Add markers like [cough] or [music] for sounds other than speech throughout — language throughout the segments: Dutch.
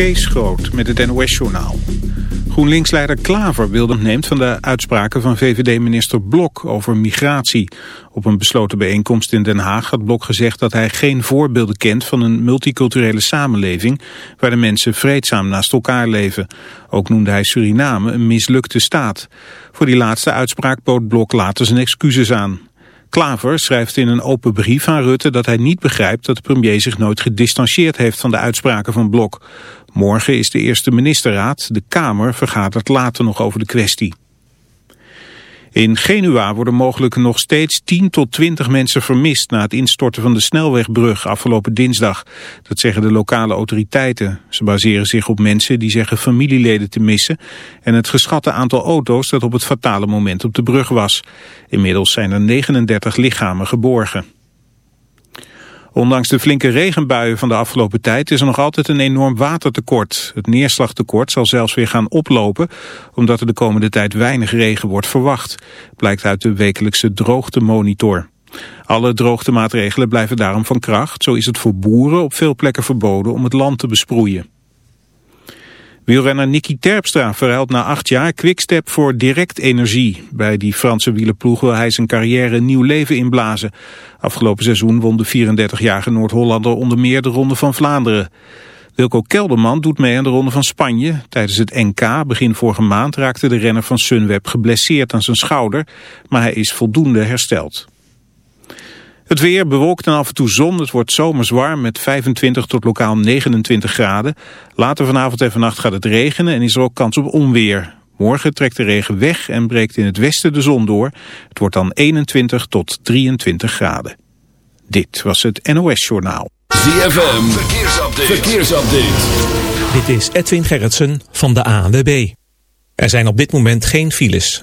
Kees Groot met het NOS-journaal. GroenLinks-leider Klaver wilde neemt van de uitspraken van VVD-minister Blok over migratie. Op een besloten bijeenkomst in Den Haag had Blok gezegd dat hij geen voorbeelden kent van een multiculturele samenleving waar de mensen vreedzaam naast elkaar leven. Ook noemde hij Suriname een mislukte staat. Voor die laatste uitspraak bood Blok later zijn excuses aan. Klaver schrijft in een open brief aan Rutte dat hij niet begrijpt dat de premier zich nooit gedistanceerd heeft van de uitspraken van Blok. Morgen is de eerste ministerraad. De Kamer vergadert later nog over de kwestie. In Genua worden mogelijk nog steeds 10 tot 20 mensen vermist na het instorten van de snelwegbrug afgelopen dinsdag. Dat zeggen de lokale autoriteiten. Ze baseren zich op mensen die zeggen familieleden te missen en het geschatte aantal auto's dat op het fatale moment op de brug was. Inmiddels zijn er 39 lichamen geborgen. Ondanks de flinke regenbuien van de afgelopen tijd is er nog altijd een enorm watertekort. Het neerslagtekort zal zelfs weer gaan oplopen, omdat er de komende tijd weinig regen wordt verwacht. Blijkt uit de wekelijkse droogtemonitor. Alle droogtemaatregelen blijven daarom van kracht. Zo is het voor boeren op veel plekken verboden om het land te besproeien. Wielrenner Nicky Terpstra verhuilt na acht jaar quickstep voor direct energie. Bij die Franse wielerploeg wil hij zijn carrière nieuw leven inblazen. Afgelopen seizoen won de 34-jarige Noord-Hollander onder meer de Ronde van Vlaanderen. Wilco Kelderman doet mee aan de Ronde van Spanje. Tijdens het NK begin vorige maand raakte de renner van Sunweb geblesseerd aan zijn schouder, maar hij is voldoende hersteld. Het weer bewolkt en af en toe zon. Het wordt zomers warm met 25 tot lokaal 29 graden. Later vanavond en vannacht gaat het regenen en is er ook kans op onweer. Morgen trekt de regen weg en breekt in het westen de zon door. Het wordt dan 21 tot 23 graden. Dit was het NOS Journaal. ZFM, verkeersupdate. verkeersupdate. Dit is Edwin Gerritsen van de ANWB. Er zijn op dit moment geen files.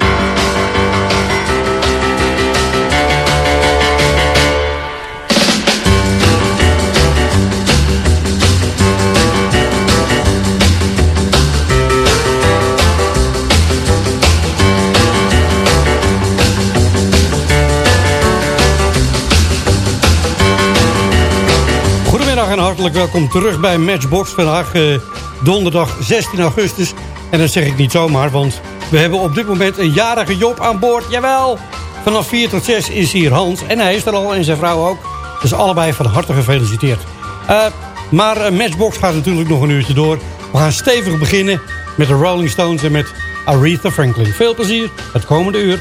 Hartelijk welkom terug bij Matchbox. Vandaag eh, donderdag 16 augustus. En dat zeg ik niet zomaar, want we hebben op dit moment een jarige Job aan boord. Jawel! Vanaf 4 tot 6 is hier Hans. En hij is er al en zijn vrouw ook. Dus allebei van harte gefeliciteerd. Uh, maar uh, Matchbox gaat natuurlijk nog een uurtje door. We gaan stevig beginnen met de Rolling Stones en met Aretha Franklin. Veel plezier het komende uur.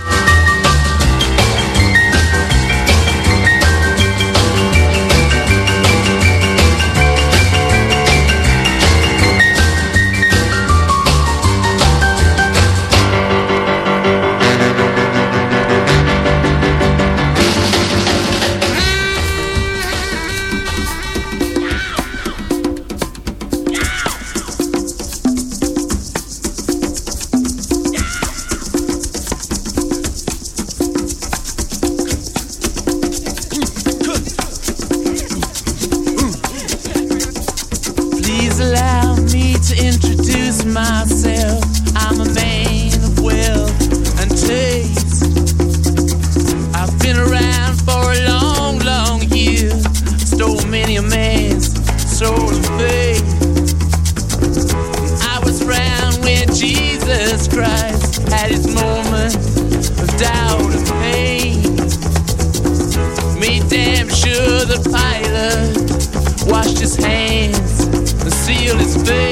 Washed his hands and sealed his face.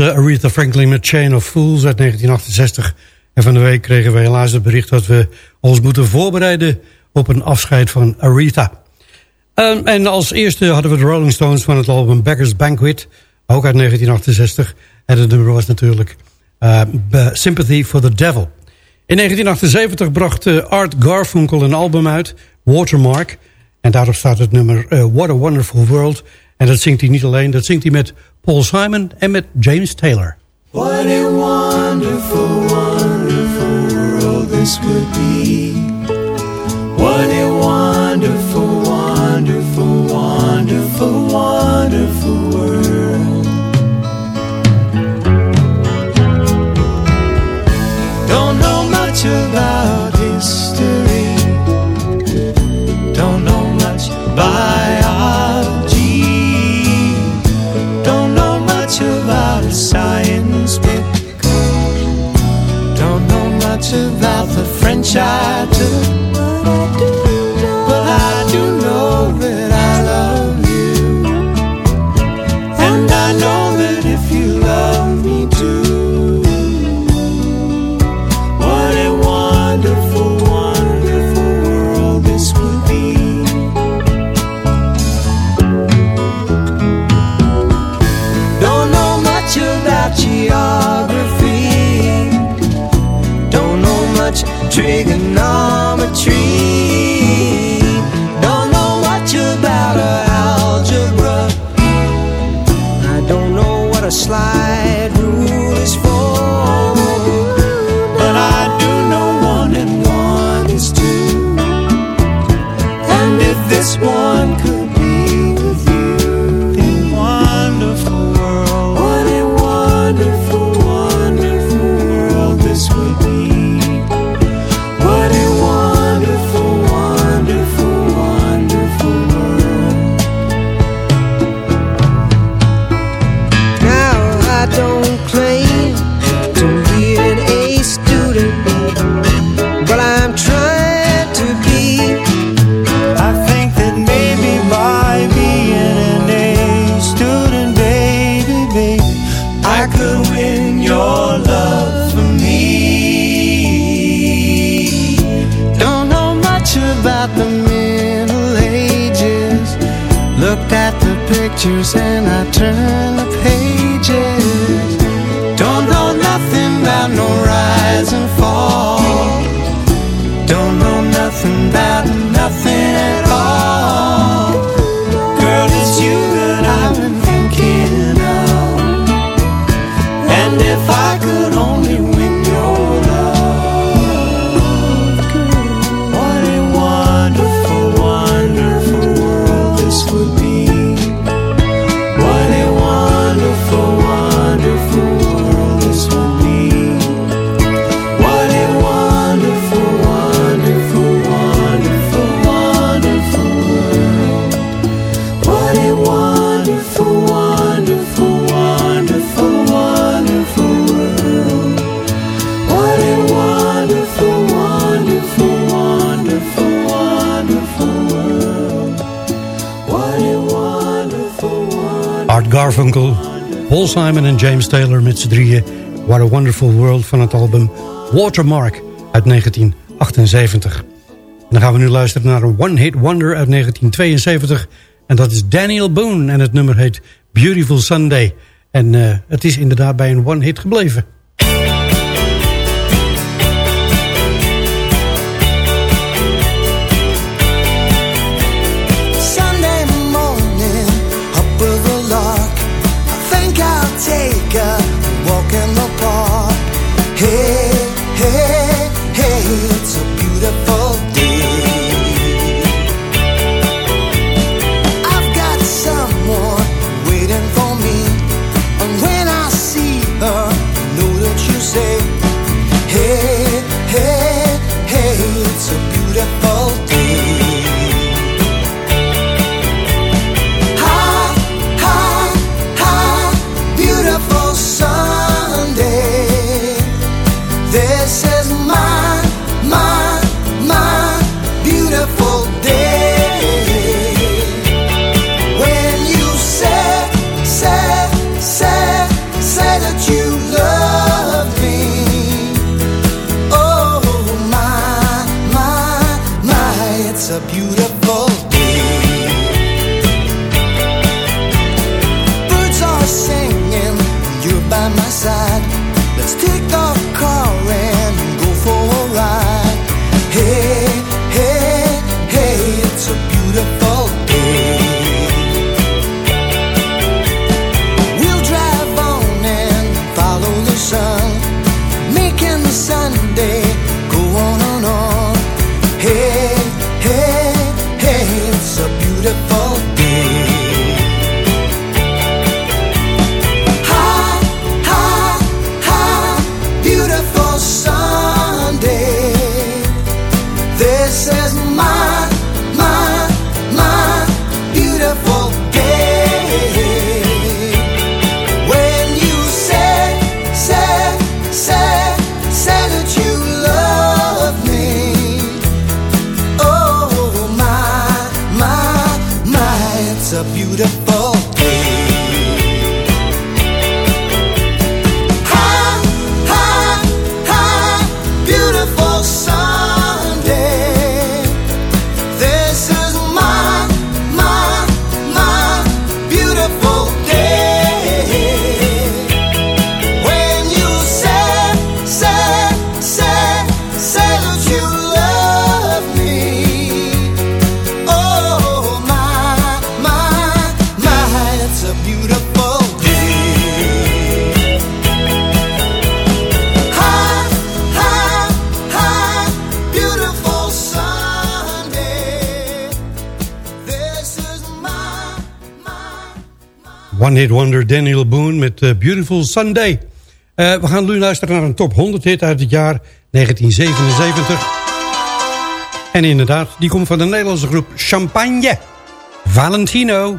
Aretha Franklin met Chain of Fools uit 1968. En van de week kregen we helaas het bericht dat we ons moeten voorbereiden op een afscheid van Aretha. Ehm, en als eerste hadden we de Rolling Stones van het album Beggar's Banquet, ook uit 1968. En het nummer was natuurlijk eh, Sympathy for the Devil. In 1978 bracht eh, Art Garfunkel een album uit, Watermark. En daarop staat het nummer eh, What a Wonderful World. En dat zingt hij niet alleen, dat zingt hij met Paul Simon en met James Taylor. What a wonderful, wonderful world this could be. What a wonderful, wonderful, wonderful, wonderful world. Don't know much about history. Don't know much biology. child Paul Simon en James Taylor met z'n drieën. What a Wonderful World van het album Watermark uit 1978. Dan gaan we nu luisteren naar een One Hit Wonder uit 1972. En dat is Daniel Boone en het nummer heet Beautiful Sunday. En eh, het is inderdaad bij een one hit gebleven. Hey. One Hit Wonder Daniel Boone met eh, Beautiful Sunday. Eh, we gaan nu luisteren naar een top 100 hit uit het jaar 1977. En inderdaad, die komt van de Nederlandse groep Champagne. Valentino.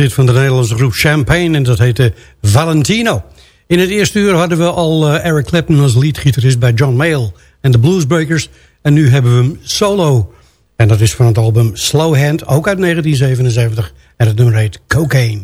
Hit van de Nederlandse groep Champagne en dat heette Valentino. In het eerste uur hadden we al eh, Eric Clapton als leadgitarist bij John Mayall en de Bluesbreakers. En nu hebben we hem solo. En dat is van het album Slow Hand, ook uit 1977. En het nummer heet Cocaine.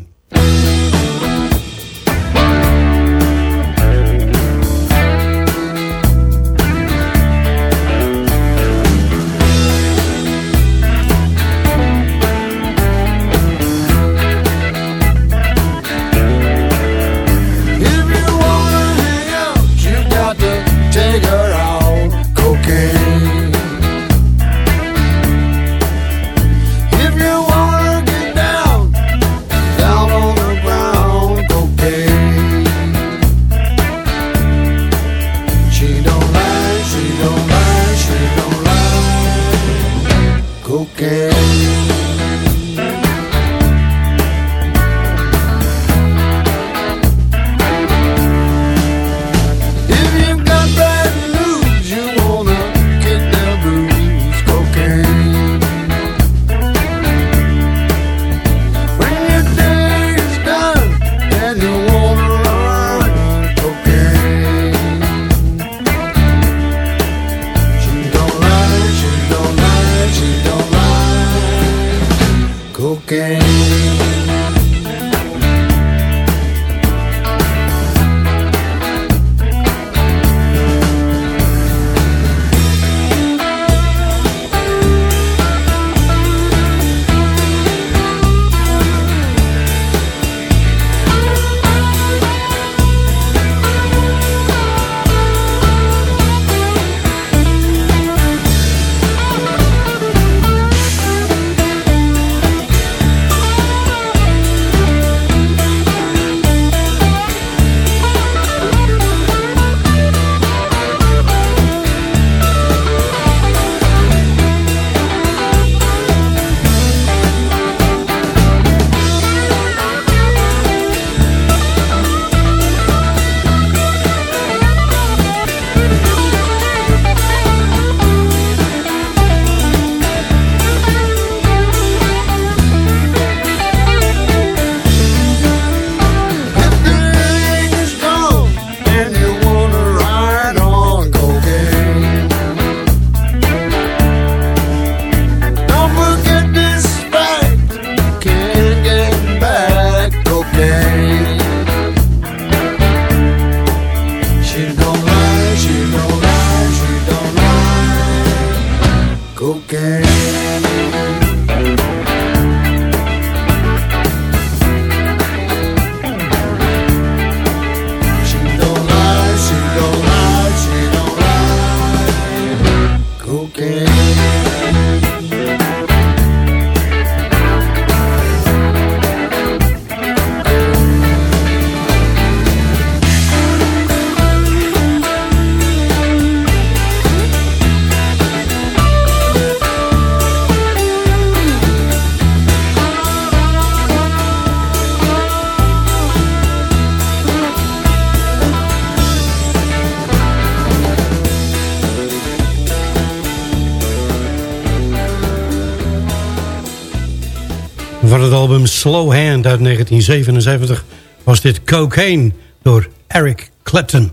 Slow Hand uit 1977 was dit Cocaine door Eric Clapton.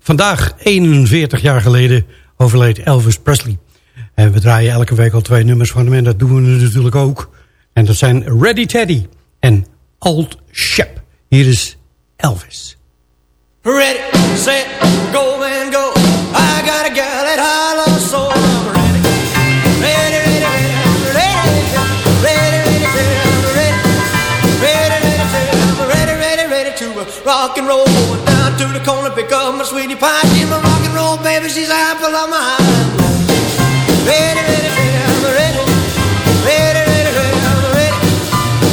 Vandaag, 41 jaar geleden, overleed Elvis Presley. En we draaien elke week al twee nummers van hem en dat doen we natuurlijk ook. En dat zijn Ready Teddy en Old Shep. Hier is Elvis. Ready, set, go and go. I got a gal at rock and roll. Going down to the corner, pick up my sweetie pie. She's my rock and roll baby, she's apple of my eye. Ready, ready, ready, I'm ready. Ready, ready, ready, I'm ready.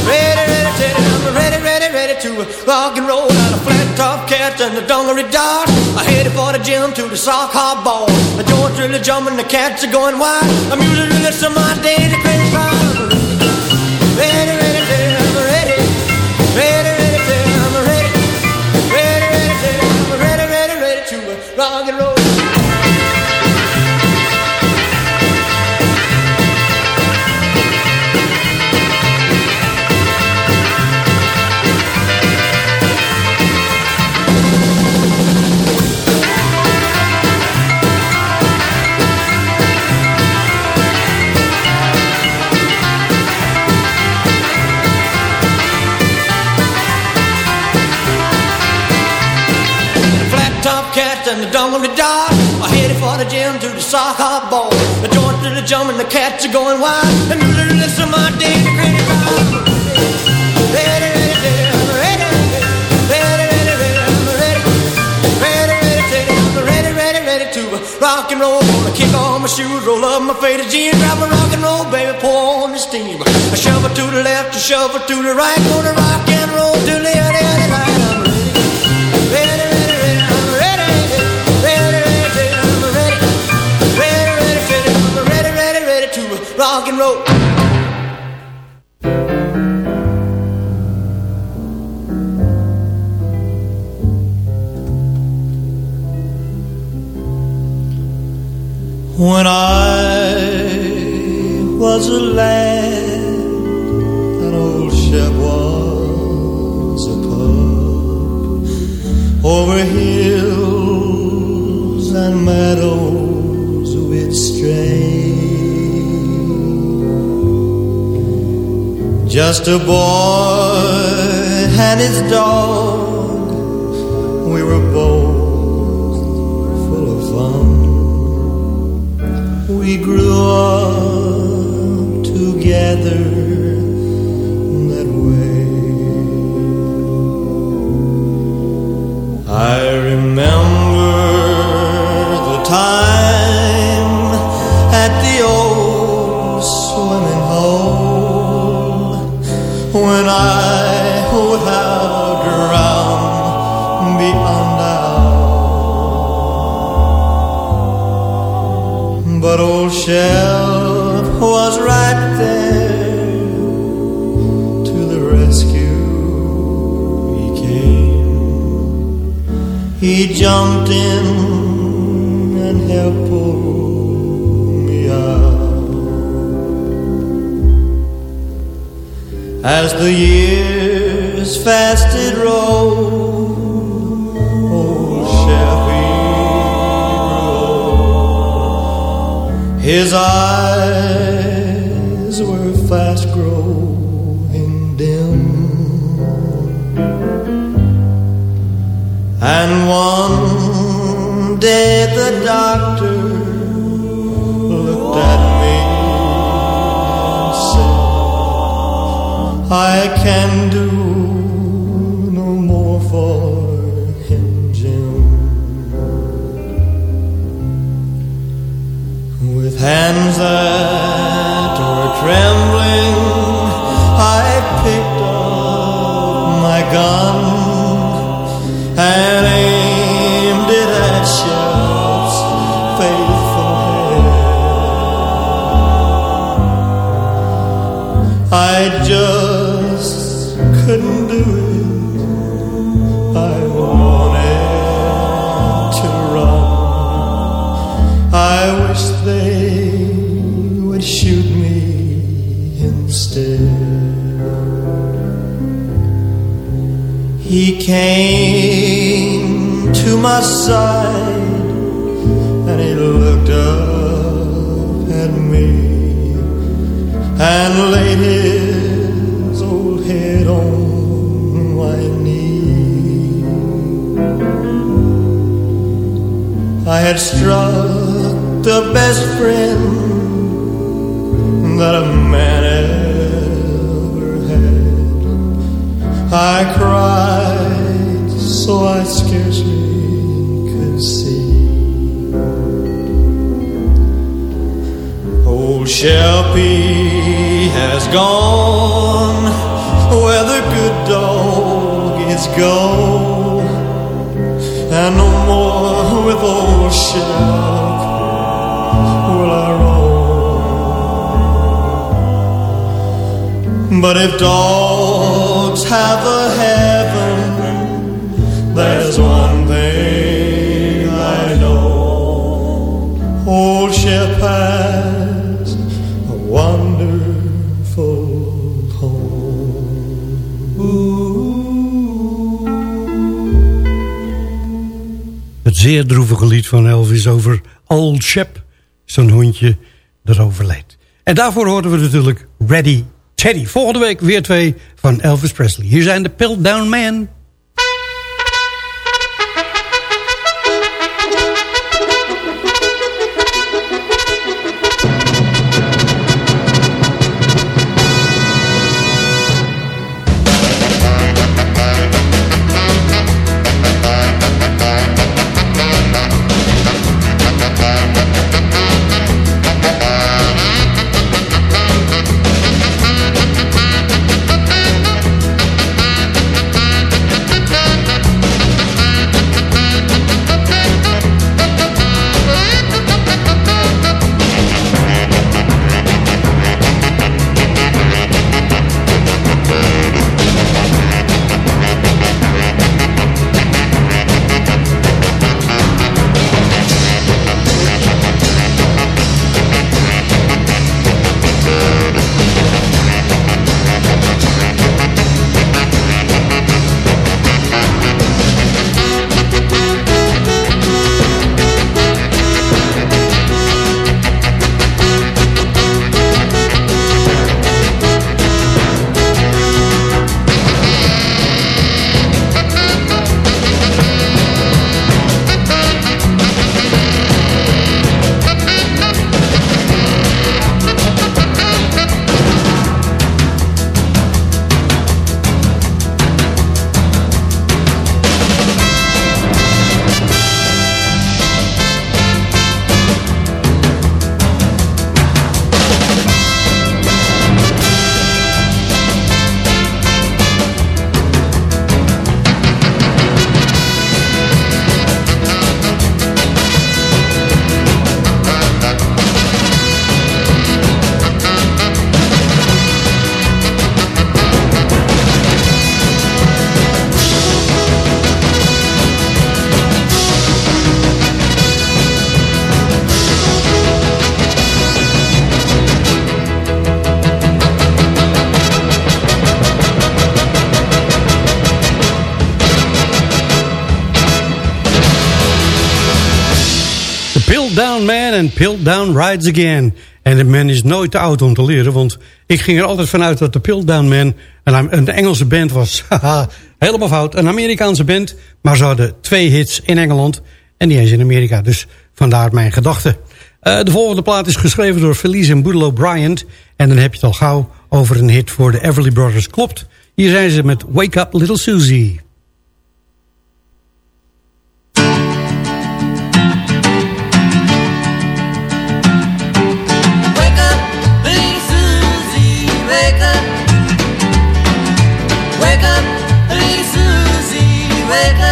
Ready, ready, ready, I'm ready, ready, ready to rock and roll down the flat top cats and the dungaree dogs. I headed for the gym to the sock hop ball. The joints really jumping, the cats are going wild. The music really some my day to crazy rock and roll. And the jungle is dark. I headed for the gym to the hop ball. The joints to the jump and the cats are going wild. And you listen to my ready, ready to rock and roll. Gonna kick on my shoes, roll up my faded jeans, grab a rock and roll, baby, pour on the steam. A shovel to the left, a shovel to the right, gonna rock and roll till the end of the night. low. Just a boy were fast growing dim. And one day the doctor looked at me and said, I can do no more for him, Jim. With hands that up had struck the best friend that a man ever had. I cried so I scarcely could see. Old Shelby has gone where the good dog is go, and no more with old Shep will I roam. But if dogs have a heaven, there's one thing I know. Old has zeer droevige lied van Elvis over Old Shep. Zo'n hondje dat overleed. En daarvoor hoorden we natuurlijk Ready Teddy. Volgende week weer twee van Elvis Presley. Hier zijn de Piltdown Men. Piltdown Rides Again. En de man is nooit te oud om te leren, want ik ging er altijd vanuit dat de Piltdown Man een, Engelse band was. [laughs] Helemaal fout. Een Amerikaanse band, maar ze hadden twee hits in Engeland en niet eens in Amerika. Dus vandaar mijn gedachte. Eh, de volgende plaat is geschreven door Felice en Boodle Bryant. En dan heb je het al gauw over een hit voor de Everly Brothers. Klopt, hier zijn ze met Wake Up Little Susie. Susie,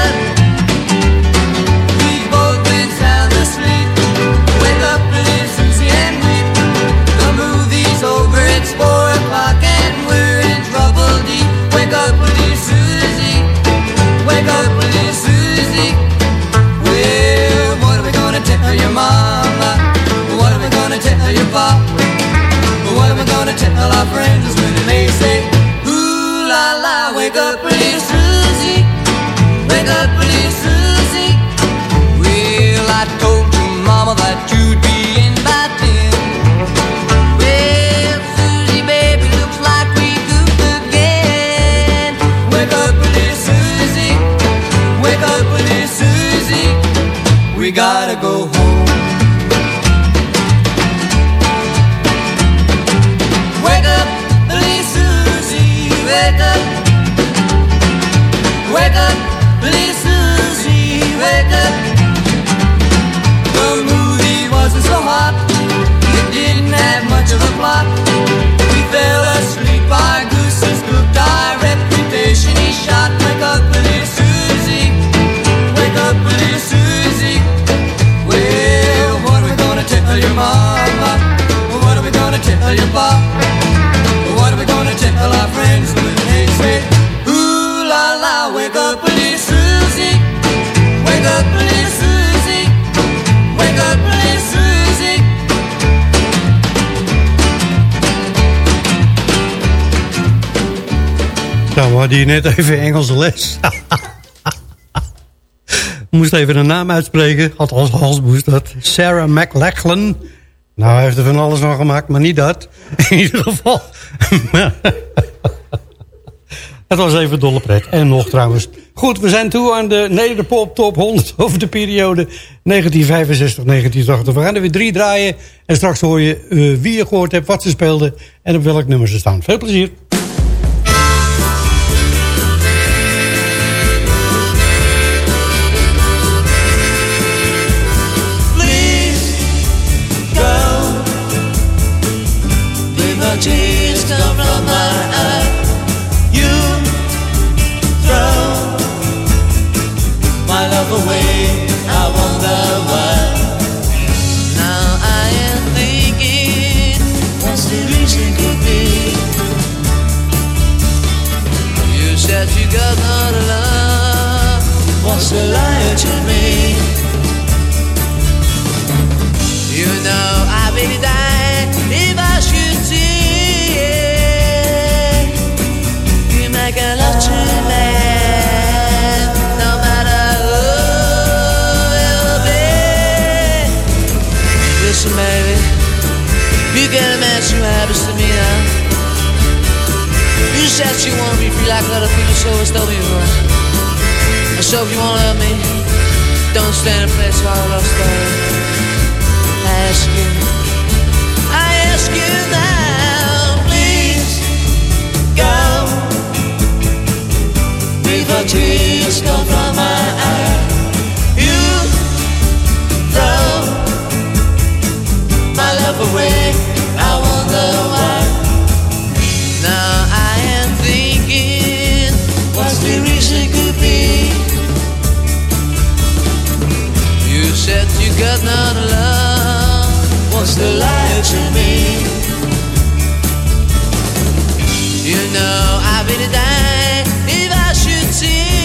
hier net even Engelse les. [laughs] moest even een naam uitspreken. Althans, Hans moest dat. Sarah McLachlan. Nou, hij heeft er van alles van gemaakt, maar niet dat. [laughs] In ieder geval. [laughs] Het was even dolle pret. En nog trouwens. Goed, we zijn toe aan de Nederpop Top 100 over de periode 1965-1980. We gaan er weer drie draaien. En straks hoor je eh, wie je gehoord hebt, wat ze speelden... en op welk nummer ze staan. Veel plezier. Said you want to be free like other people, so it's told me right. So if you want to love me, don't stand in place while I lost that ask you, I ask you now, please go. Before tears come from my got not love. What's the lie to me? You know I will die if I should see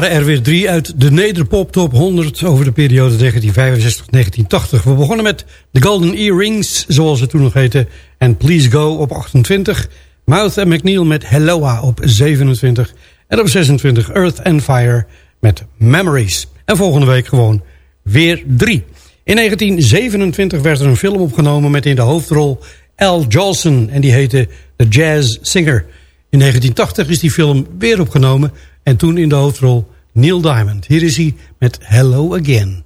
waren er weer drie uit de Nederpop Top 100 over de periode 1965-1980. We begonnen met The Golden Earrings, zoals het toen nog heette, en Please Go op 28. Mouth and McNeil met Helloa op 27. En op 26 Earth and Fire met Memories. En volgende week gewoon weer drie. In 1927 werd er een film opgenomen met in de hoofdrol Al Jolson. En die heette The Jazz Singer. In 1980 is die film weer opgenomen en toen in de hoofdrol Neil Diamond. Hier is hij met Hello Again.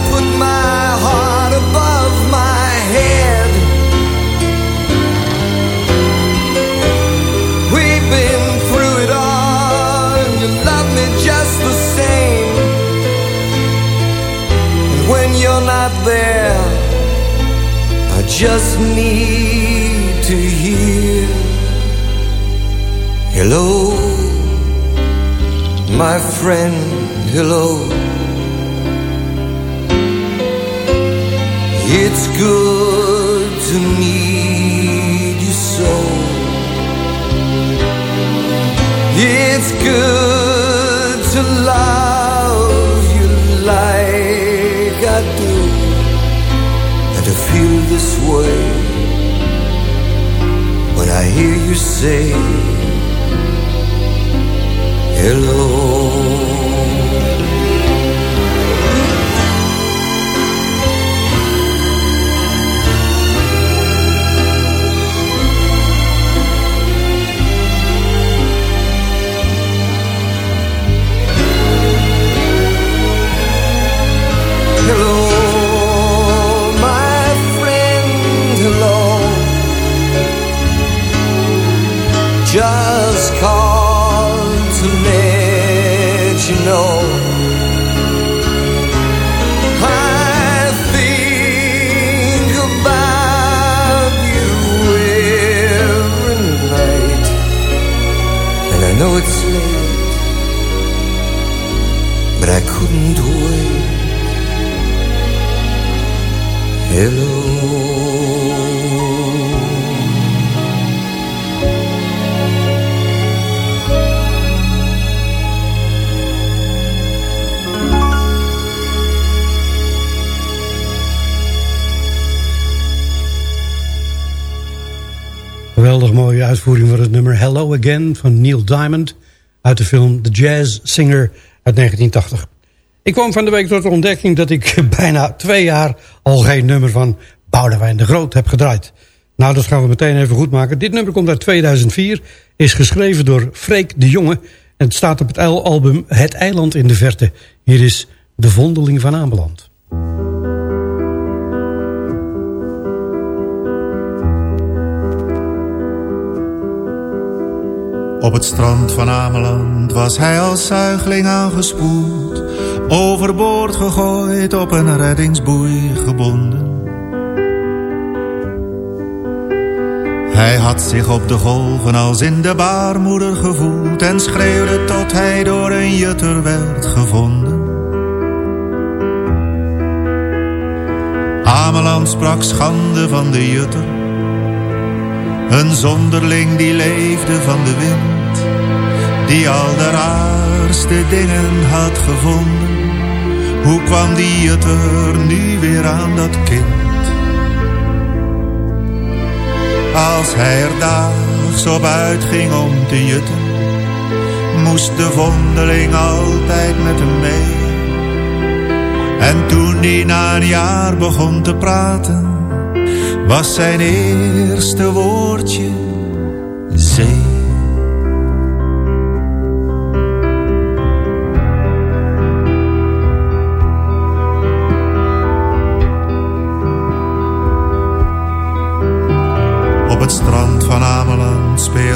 not there, I just need to hear. Hello, my friend, hello. It's good to meet you so. It's good to love this way when I hear you say hello. Hello, Wait. Hello. Geweldig mooie uitvoering van het nummer Hello Again van Neil Diamond... uit de film The Jazz Singer uit 1980. Ik kwam van de week tot de ontdekking dat ik [laughs] bijna twee jaar... al geen nummer van Boudewijn de Groot heb gedraaid. Nou, dat gaan we meteen even goed maken. Dit nummer komt uit 2004, is geschreven door Freek de Jonge... en staat op het album Het Eiland in de Verte. Hier is De Vondeling van Ameland. Op het strand van Ameland was hij als zuigeling aangespoeld Overboord gegooid, op een reddingsboei gebonden. Hij had zich op de golven als in de baarmoeder gevoeld en schreeuwde tot hij door een jutter werd gevonden. Ameland sprak schande van de jutter, een zonderling die leefde van de wind, die al de raarste dingen had gevonden. Hoe kwam die jutter nu weer aan dat kind? Als hij er daags op uitging om te jutten, moest de vondeling altijd met hem mee. En toen hij na een jaar begon te praten, was zijn eerste woordje zee.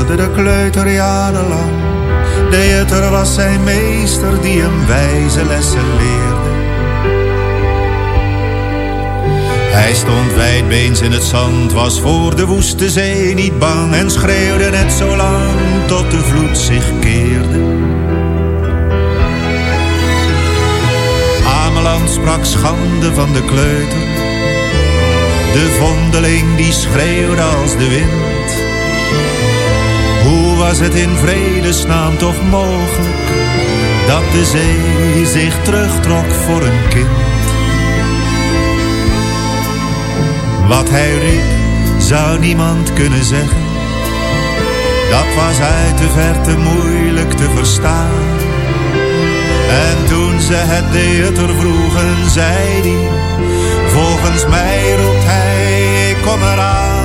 De kleuter jarenlang. De jutter was zijn meester die hem wijze lessen leerde. Hij stond wijdbeens in het zand, was voor de woeste zee niet bang en schreeuwde net zo lang tot de vloed zich keerde. Ameland sprak schande van de kleuter, de vondeling die schreeuwde als de wind. Was het in vredesnaam toch mogelijk dat de zee zich terugtrok voor een kind? Wat hij riep, zou niemand kunnen zeggen. Dat was uit de verte moeilijk te verstaan. En toen ze het jutter vroegen, zei hij... Volgens mij roept hij, ik kom eraan.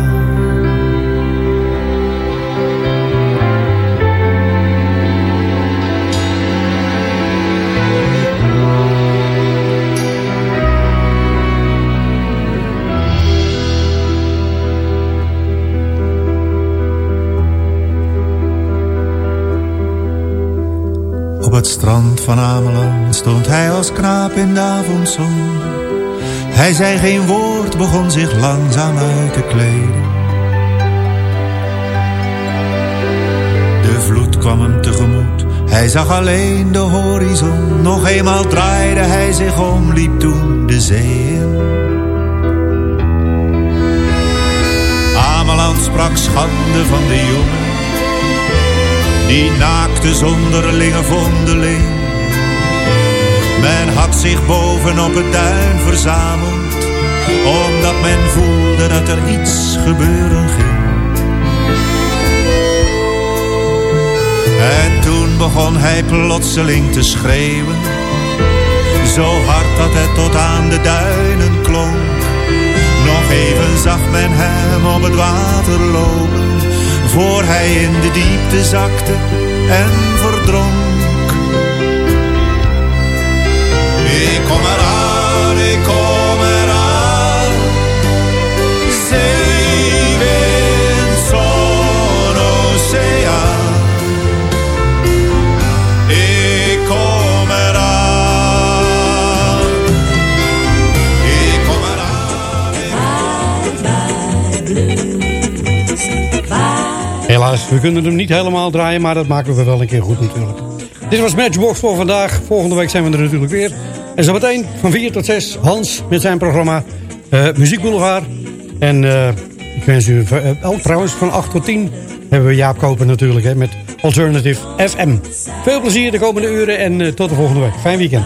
strand van Ameland stond hij als knaap in de avondzon. Hij zei geen woord, begon zich langzaam uit te kleden. De vloed kwam hem tegemoet, hij zag alleen de horizon. Nog eenmaal draaide hij zich om, liep toen de zee in. Ameland sprak schande van de jongen, die naakte zonderlinge vondeling. Men had zich bovenop het duin verzameld, omdat men voelde dat er iets gebeuren ging. En toen begon hij plotseling te schreeuwen, zo hard dat het tot aan de duinen klonk. Nog even zag men hem op het water lopen, voor hij in de diepte zakte en verdronk. Ik kom eraan, We kunnen hem niet helemaal draaien, maar dat maken we wel een keer goed natuurlijk. Dit was Matchbox voor vandaag. Volgende week zijn we er natuurlijk weer. En zo meteen van 4 tot 6 Hans met zijn programma eh Muziek Boulevard. En eh, ik wens u... oh, trouwens, van 8 tot 10 hebben we Jaap Koper natuurlijk hè, met Alternative FM. Veel plezier de komende uren en tot de volgende week. Fijn weekend.